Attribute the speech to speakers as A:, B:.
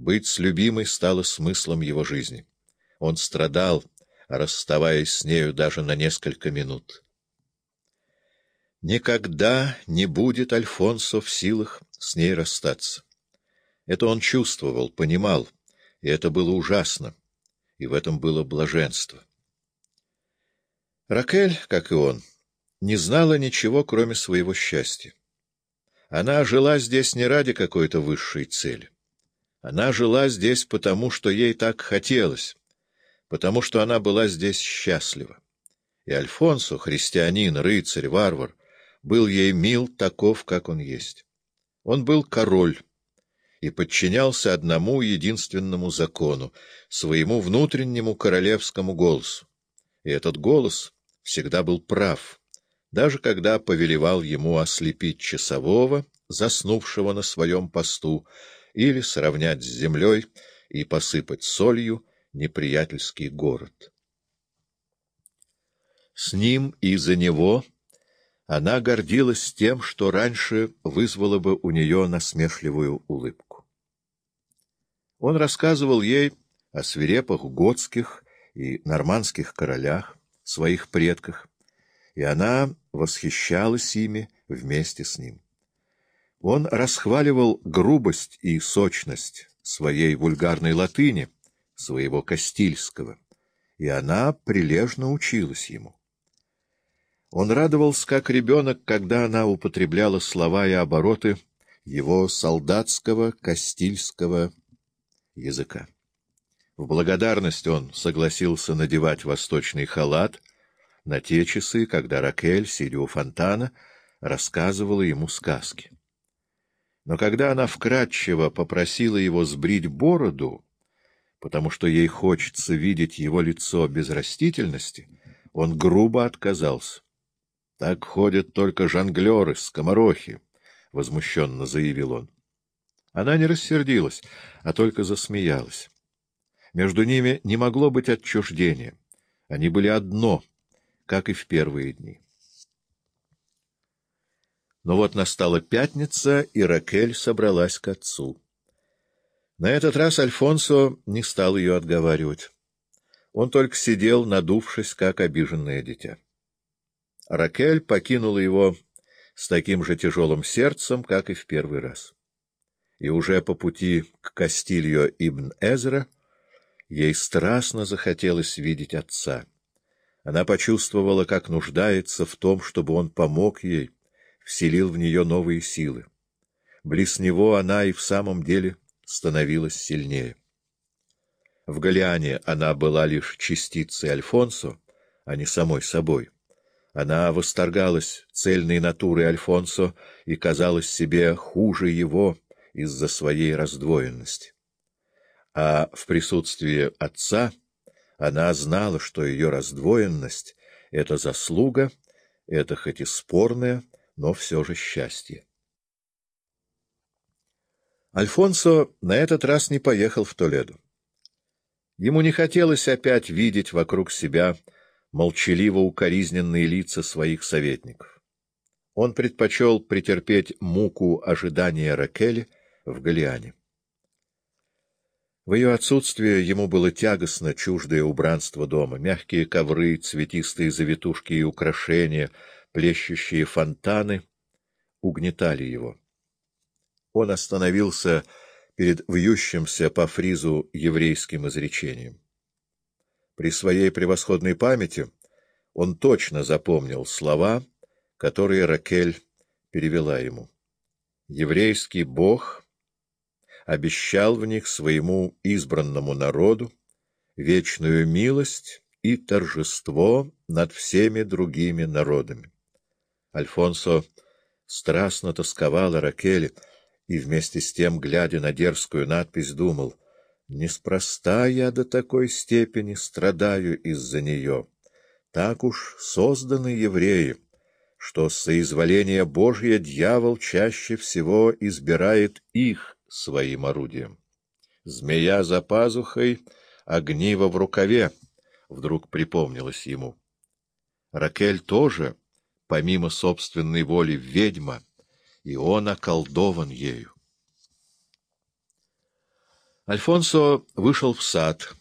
A: Быть с любимой стало смыслом его жизни. Он страдал, расставаясь с нею даже на несколько минут. Никогда не будет Альфонсо в силах с ней расстаться. Это он чувствовал, понимал, и это было ужасно, и в этом было блаженство. Ракель, как и он, не знала ничего, кроме своего счастья. Она жила здесь не ради какой-то высшей цели. Она жила здесь потому, что ей так хотелось, потому что она была здесь счастлива. И Альфонсо, христианин, рыцарь, варвар, был ей мил таков, как он есть. Он был король и подчинялся одному единственному закону, своему внутреннему королевскому голосу. И этот голос всегда был прав, даже когда повелевал ему ослепить часового, заснувшего на своем посту, или сравнять с землей и посыпать солью неприятельский город. С ним и за него она гордилась тем, что раньше вызвало бы у нее насмешливую улыбку. Он рассказывал ей о свирепых готских и нормандских королях, своих предках, и она восхищалась ими вместе с ним. Он расхваливал грубость и сочность своей вульгарной латыни, своего Кастильского, и она прилежно училась ему. Он радовался, как ребенок, когда она употребляла слова и обороты его солдатского кастильского языка. В благодарность он согласился надевать восточный халат на те часы, когда Ракель, сидя у фонтана, рассказывала ему сказки. Но когда она вкратчиво попросила его сбрить бороду, потому что ей хочется видеть его лицо без растительности, он грубо отказался. — Так ходят только жонглеры, скоморохи, — возмущенно заявил он. Она не рассердилась, а только засмеялась. Между ними не могло быть отчуждения. Они были одно, как и в первые дни. Но вот настала пятница, и Ракель собралась к отцу. На этот раз Альфонсо не стал ее отговаривать. Он только сидел, надувшись, как обиженное дитя. Ракель покинула его с таким же тяжелым сердцем, как и в первый раз. И уже по пути к Кастильо ибн Эзра ей страстно захотелось видеть отца. Она почувствовала, как нуждается в том, чтобы он помог ей, вселил в нее новые силы. Близ него она и в самом деле становилась сильнее. В Галиане она была лишь частицей Альфонсо, а не самой собой. Она восторгалась цельной натурой Альфонсо и казалась себе хуже его из-за своей раздвоенности. А в присутствии отца она знала, что ее раздвоенность — это заслуга, это хоть и спорное, но все же счастье. Альфонсо на этот раз не поехал в Толедо. Ему не хотелось опять видеть вокруг себя молчаливо-укоризненные лица своих советников. Он предпочел претерпеть муку ожидания Ракели в Галиане. В ее отсутствие ему было тягостно чуждое убранство дома, мягкие ковры, цветистые завитушки и украшения, плещущие фонтаны угнетали его он остановился перед вьющимся по фризу еврейским изречением. При своей превосходной памяти он точно запомнил слова, которые Ракель перевела ему. Еврейский бог обещал в них своему избранному народу вечную милость и торжество над всеми другими народами. Альфонсо страстно тосковал о Ракеле, и вместе с тем, глядя на дерзкую надпись, думал, «Неспроста я до такой степени страдаю из-за нее. Так уж созданы евреи, что с соизволения Божье дьявол чаще всего избирает их своим орудием. Змея за пазухой, огниво в рукаве», — вдруг припомнилось ему. Ракель тоже, помимо собственной воли, ведьма — и он околдован ею. Альфонсо вышел в сад,